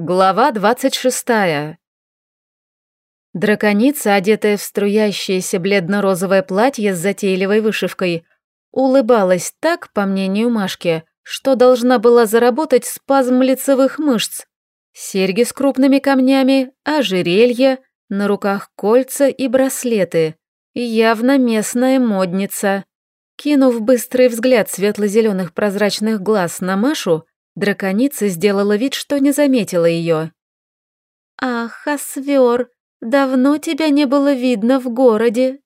Глава двадцать шестая. Драконица, одетая в струящееся бледно-розовое платье с затейливой вышивкой, улыбалась так, по мнению Машки, что должна была заработать спазм лицевых мышц. Серьги с крупными камнями, ожерелье, на руках кольца и браслеты. Явно местная модница. Кинув быстрый взгляд светло-зеленых прозрачных глаз на Машу, Драконица сделала вид, что не заметила ее. «Ах, Асвер, давно тебя не было видно в городе».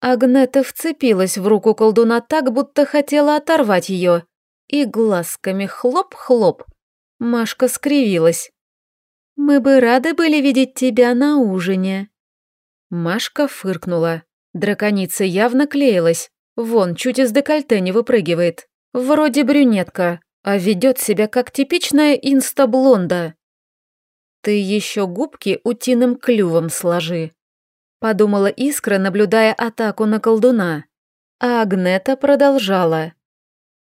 Агнета вцепилась в руку колдуна так, будто хотела оторвать ее, и глазками хлоп-хлоп. Машка скривилась. «Мы бы рады были видеть тебя на ужине». Машка фыркнула. Драконица явно клеилась. Вон, чуть из декольте не выпрыгивает. Вроде брюнетка, а ведет себя как типичная инстаблонда. Ты еще губки утиным клювом сложи, подумала Искра, наблюдая атаку на колдуна. А Агнета продолжала.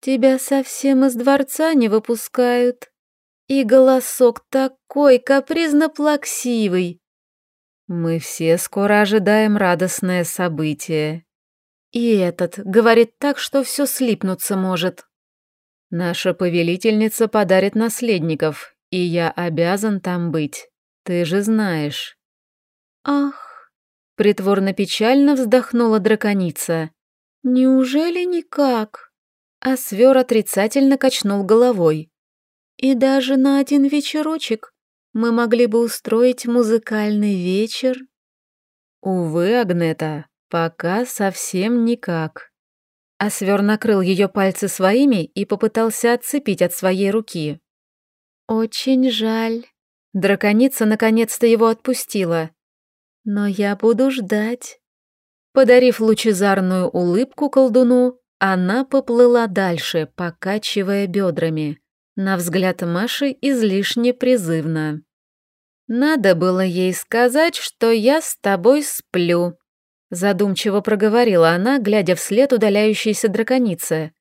Тебя совсем из дворца не выпускают. И голосок такой капризно-плаксивый. Мы все скоро ожидаем радостное событие. И этот говорит так, что все слипнуться может. Наша повелительница подарит наследников, и я обязан там быть. Ты же знаешь. Ах, притворно печально вздохнула драконица. Неужели никак? А свер отрицательно качнул головой. И даже на один вечерочек мы могли бы устроить музыкальный вечер. Увы, Агнета, пока совсем никак. А свер накрыл ее пальцы своими и попытался отцепить от своей руки. «Очень жаль». Драконица наконец-то его отпустила. «Но я буду ждать». Подарив лучезарную улыбку колдуну, она поплыла дальше, покачивая бедрами. На взгляд Маши излишне призывно. «Надо было ей сказать, что я с тобой сплю», Задумчиво проговорила она, глядя вслед удаляющейся драконице.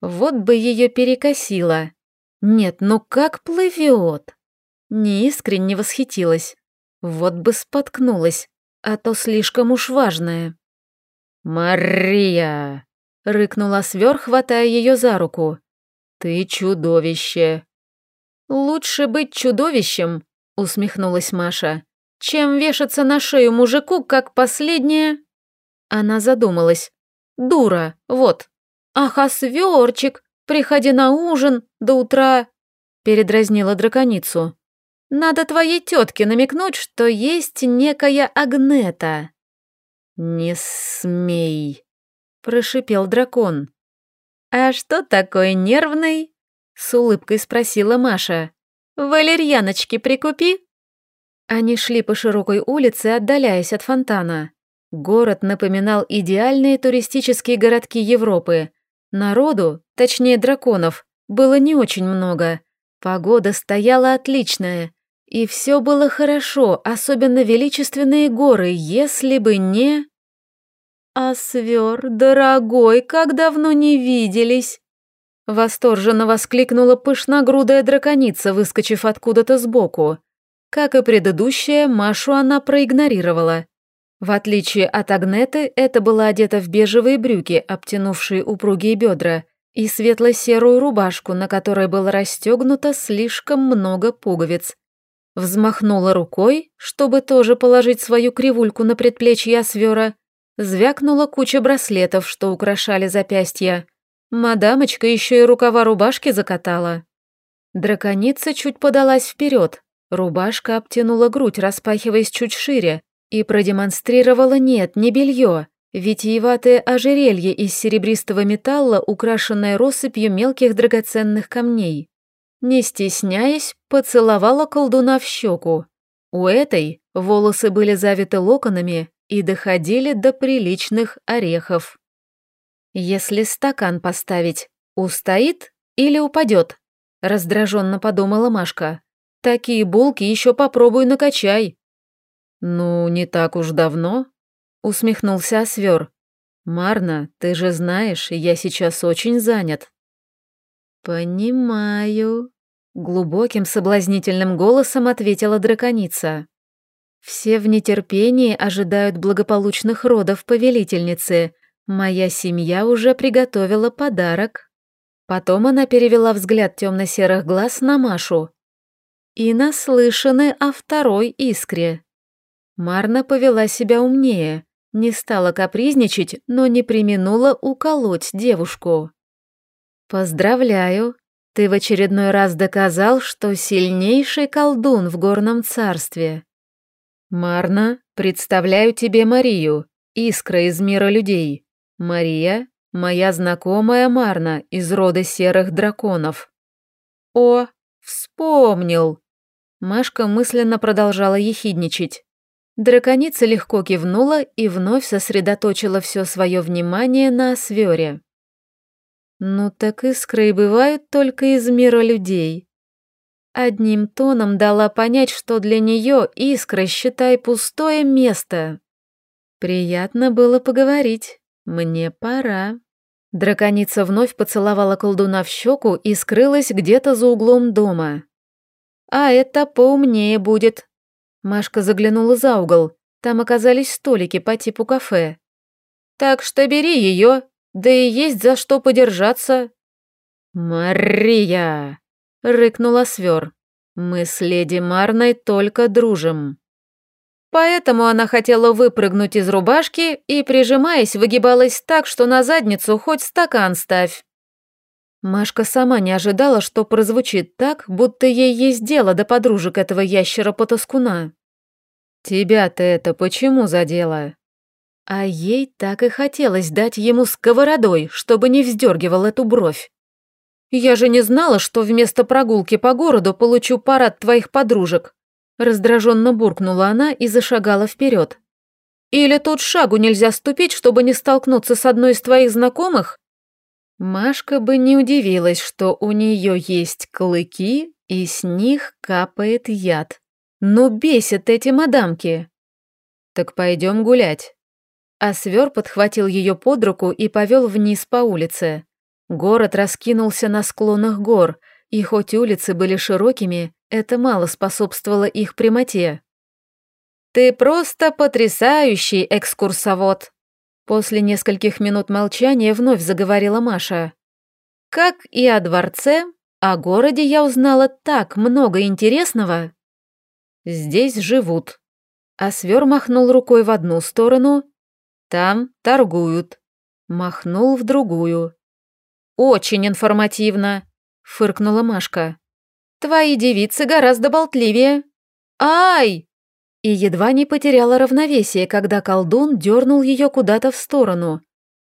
Вот бы ее перекосило. Нет, ну как плывет? Неискренне восхитилась. Вот бы споткнулась, а то слишком уж важное. «Мария!» — рыкнула сверх, хватая ее за руку. «Ты чудовище!» «Лучше быть чудовищем», — усмехнулась Маша, чем вешаться на шею мужику, как последняя...» Она задумалась. «Дура, вот. Ах, а приходи на ужин до утра...» Передразнила драконицу. «Надо твоей тетке намекнуть, что есть некая Агнета». «Не смей», — прошипел дракон. «А что такой нервный?» — с улыбкой спросила Маша. «Валерьяночки прикупи». Они шли по широкой улице, отдаляясь от фонтана. Город напоминал идеальные туристические городки Европы. Народу, точнее драконов, было не очень много. Погода стояла отличная. И все было хорошо, особенно величественные горы, если бы не... «А свер, дорогой, как давно не виделись!» Восторженно воскликнула пышногрудая драконица, выскочив откуда-то сбоку. Как и предыдущая, Машу она проигнорировала. В отличие от Агнеты, это была одета в бежевые брюки, обтянувшие упругие бедра, и светло-серую рубашку, на которой было расстегнуто слишком много пуговиц. Взмахнула рукой, чтобы тоже положить свою кривульку на предплечье Освера, звякнула куча браслетов, что украшали запястья. Мадамочка еще и рукава рубашки закатала. Драконица чуть подалась вперед, Рубашка обтянула грудь, распахиваясь чуть шире, и продемонстрировала нет, не белье, витиеватое ожерелье из серебристого металла, украшенное россыпью мелких драгоценных камней. Не стесняясь, поцеловала колдуна в щеку. У этой волосы были завиты локонами и доходили до приличных орехов. «Если стакан поставить, устоит или упадет?» раздраженно подумала Машка. Такие булки еще попробуй накачай». «Ну, не так уж давно», — усмехнулся Освер. «Марна, ты же знаешь, я сейчас очень занят». «Понимаю», Глубоким соблазнительным голосом ответила драконица. Все в нетерпении ожидают благополучных родов повелительницы. Моя семья уже приготовила подарок. Потом она перевела взгляд темно-серых глаз на Машу. И наслышаны о второй искре. Марна повела себя умнее, не стала капризничать, но не применула уколоть девушку. «Поздравляю, ты в очередной раз доказал, что сильнейший колдун в горном царстве», «Марна, представляю тебе Марию, искра из мира людей. Мария — моя знакомая Марна из рода серых драконов». «О, вспомнил!» Машка мысленно продолжала ехидничать. Драконица легко кивнула и вновь сосредоточила все свое внимание на Свере. «Ну так искры и бывают только из мира людей», Одним тоном дала понять, что для нее искра, считай, пустое место. Приятно было поговорить. Мне пора. Драконица вновь поцеловала колдуна в щеку и скрылась где-то за углом дома. «А это поумнее будет». Машка заглянула за угол. Там оказались столики по типу кафе. «Так что бери ее, да и есть за что подержаться». «Мария!» — рыкнула свер. «Мы с леди Марной только дружим». Поэтому она хотела выпрыгнуть из рубашки и, прижимаясь, выгибалась так, что на задницу хоть стакан ставь. Машка сама не ожидала, что прозвучит так, будто ей есть дело до подружек этого ящера-потаскуна. «Тебя-то это почему задело?» А ей так и хотелось дать ему сковородой, чтобы не вздергивал эту бровь. «Я же не знала, что вместо прогулки по городу получу парад твоих подружек», раздраженно буркнула она и зашагала вперед. «Или тут шагу нельзя ступить, чтобы не столкнуться с одной из твоих знакомых?» Машка бы не удивилась, что у нее есть клыки, и с них капает яд. Но бесит эти мадамки. «Так пойдем гулять». А свер подхватил ее под руку и повел вниз по улице. Город раскинулся на склонах гор, и хоть улицы были широкими, это мало способствовало их прямоте. «Ты просто потрясающий экскурсовод!» После нескольких минут молчания вновь заговорила Маша. «Как и о дворце, о городе я узнала так много интересного». «Здесь живут». А свер махнул рукой в одну сторону. «Там торгуют». Махнул в другую. «Очень информативно», — фыркнула Машка. «Твои девицы гораздо болтливее». «Ай!» И едва не потеряла равновесие, когда колдун дернул ее куда-то в сторону.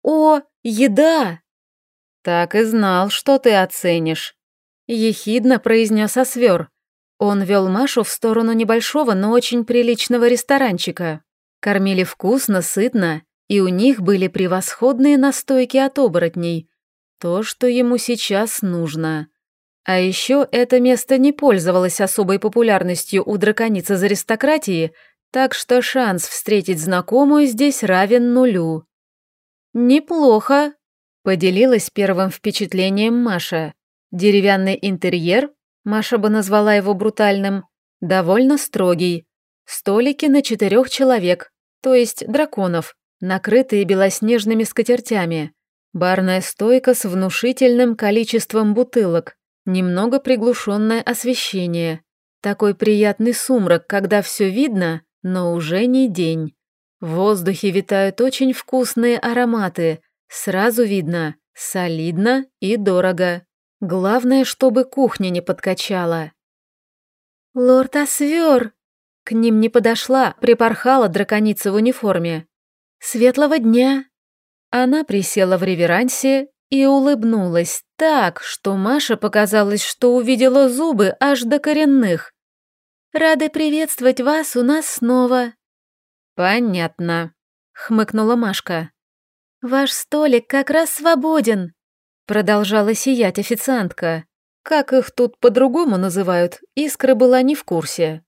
«О, еда!» «Так и знал, что ты оценишь», — ехидно произнес Освер. Он вел Машу в сторону небольшого, но очень приличного ресторанчика. Кормили вкусно, сытно, и у них были превосходные настойки от оборотней, то, что ему сейчас нужно. А еще это место не пользовалось особой популярностью у дракониц из аристократии, так что шанс встретить знакомую здесь равен нулю. «Неплохо», — поделилась первым впечатлением Маша. Деревянный интерьер, Маша бы назвала его брутальным, довольно строгий. Столики на четырех человек, то есть драконов, накрытые белоснежными скатертями. Барная стойка с внушительным количеством бутылок, немного приглушенное освещение. Такой приятный сумрак, когда все видно, но уже не день. В воздухе витают очень вкусные ароматы. Сразу видно, солидно и дорого. Главное, чтобы кухня не подкачала. «Лорд Освер!» К ним не подошла, припорхала драконица в униформе. «Светлого дня!» Она присела в реверансе и улыбнулась так, что Маша показалось, что увидела зубы аж до коренных. «Рады приветствовать вас у нас снова». «Понятно», — хмыкнула Машка. «Ваш столик как раз свободен», — продолжала сиять официантка. Как их тут по-другому называют, Искра была не в курсе.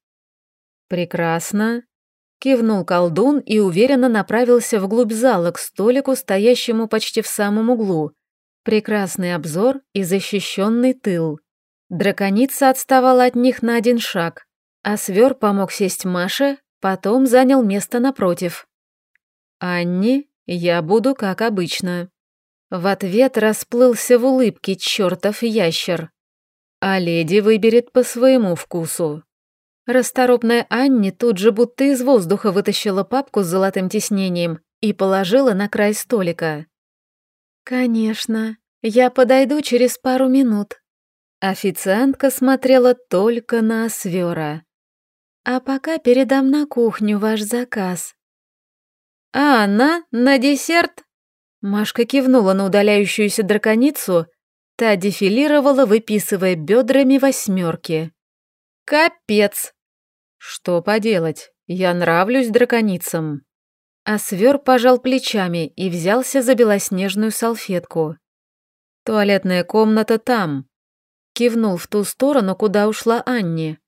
«Прекрасно», Кивнул колдун и уверенно направился вглубь зала к столику, стоящему почти в самом углу. Прекрасный обзор и защищенный тыл. Драконица отставала от них на один шаг, а свер помог сесть Маше, потом занял место напротив. «Анни, я буду как обычно». В ответ расплылся в улыбке чертов ящер. А леди выберет по своему вкусу. Расторопная Анни тут же будто из воздуха вытащила папку с золотым тиснением и положила на край столика. «Конечно, я подойду через пару минут». Официантка смотрела только на Свера. «А пока передам на кухню ваш заказ». «А она на десерт?» Машка кивнула на удаляющуюся драконицу, та дефилировала, выписывая бедрами восьмерки. «Капец!» «Что поделать, я нравлюсь драконицам». А свер пожал плечами и взялся за белоснежную салфетку. «Туалетная комната там», — кивнул в ту сторону, куда ушла Анни.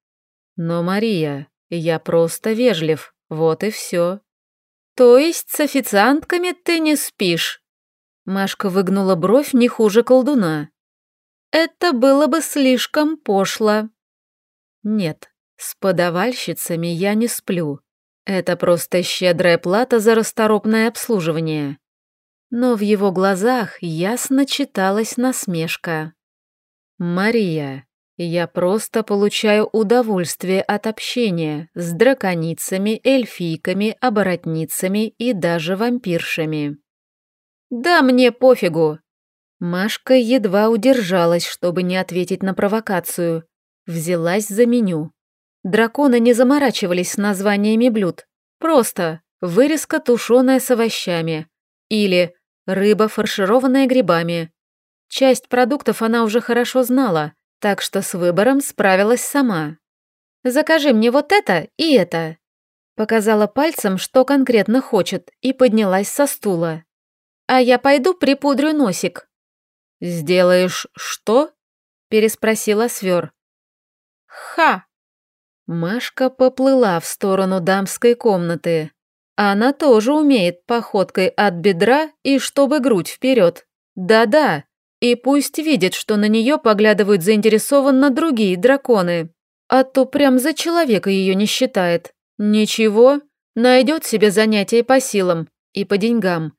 «Но, Мария, я просто вежлив, вот и все». «То есть с официантками ты не спишь?» Машка выгнула бровь не хуже колдуна. «Это было бы слишком пошло». «Нет, с подавальщицами я не сплю. Это просто щедрая плата за расторопное обслуживание. Но в его глазах ясно читалась насмешка. «Мария, я просто получаю удовольствие от общения с драконицами, эльфийками, оборотницами и даже вампиршами». «Да мне пофигу!» Машка едва удержалась, чтобы не ответить на провокацию. Взялась за меню. Драконы не заморачивались с названиями блюд. Просто вырезка, тушеная с овощами. Или рыба, фаршированная грибами. Часть продуктов она уже хорошо знала, так что с выбором справилась сама. «Закажи мне вот это и это», Показала пальцем, что конкретно хочет, и поднялась со стула. «А я пойду припудрю носик». «Сделаешь что?» – переспросила Свер. «Ха!» Машка поплыла в сторону дамской комнаты. Она тоже умеет походкой от бедра и чтобы грудь вперед. Да-да, и пусть видит, что на нее поглядывают заинтересованно другие драконы. А то прям за человека ее не считает. Ничего, найдет себе занятие по силам и по деньгам.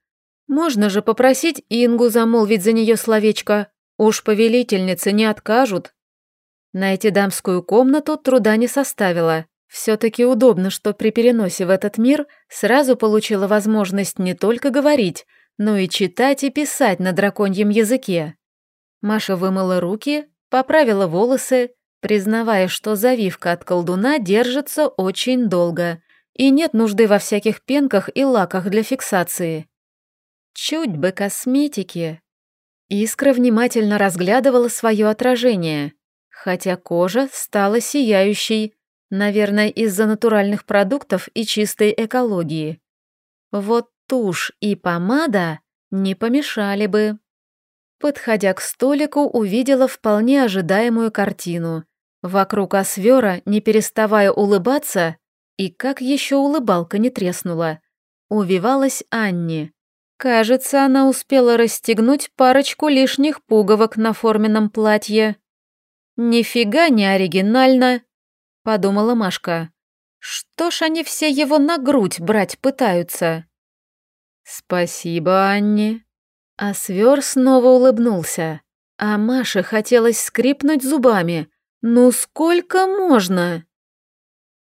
Можно же попросить Ингу замолвить за нее словечко. Уж повелительницы не откажут. Найти дамскую комнату труда не составило. Все-таки удобно, что при переносе в этот мир сразу получила возможность не только говорить, но и читать и писать на драконьем языке. Маша вымыла руки, поправила волосы, признавая, что завивка от колдуна держится очень долго, и нет нужды во всяких пенках и лаках для фиксации. Чуть бы косметики. Искра внимательно разглядывала свое отражение хотя кожа стала сияющей, наверное, из-за натуральных продуктов и чистой экологии. Вот тушь и помада не помешали бы. Подходя к столику, увидела вполне ожидаемую картину. Вокруг освера, не переставая улыбаться, и как еще улыбалка не треснула, увивалась Анни. Кажется, она успела расстегнуть парочку лишних пуговок на форменном платье. «Нифига не оригинально», — подумала Машка. «Что ж они все его на грудь брать пытаются?» «Спасибо, Анни». А свер снова улыбнулся, а Маше хотелось скрипнуть зубами. «Ну сколько можно?»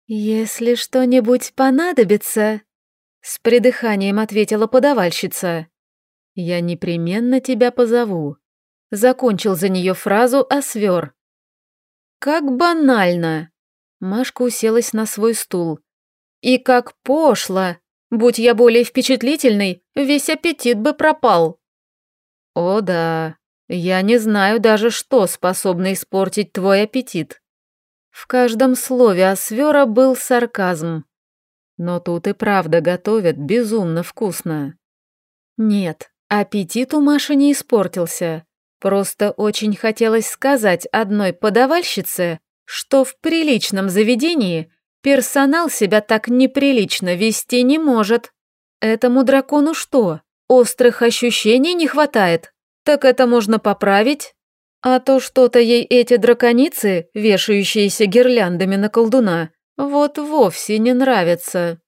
«Если что-нибудь понадобится», — с придыханием ответила подавальщица. «Я непременно тебя позову», — закончил за нее фразу Освер. Как банально. Машка уселась на свой стул. И как пошло. Будь я более впечатлительной, весь аппетит бы пропал. О да, я не знаю даже, что способно испортить твой аппетит. В каждом слове Освера был сарказм. Но тут и правда готовят безумно вкусно. Нет, аппетит у Маши не испортился. Просто очень хотелось сказать одной подавальщице, что в приличном заведении персонал себя так неприлично вести не может. Этому дракону что, острых ощущений не хватает? Так это можно поправить? А то что-то ей эти драконицы, вешающиеся гирляндами на колдуна, вот вовсе не нравится.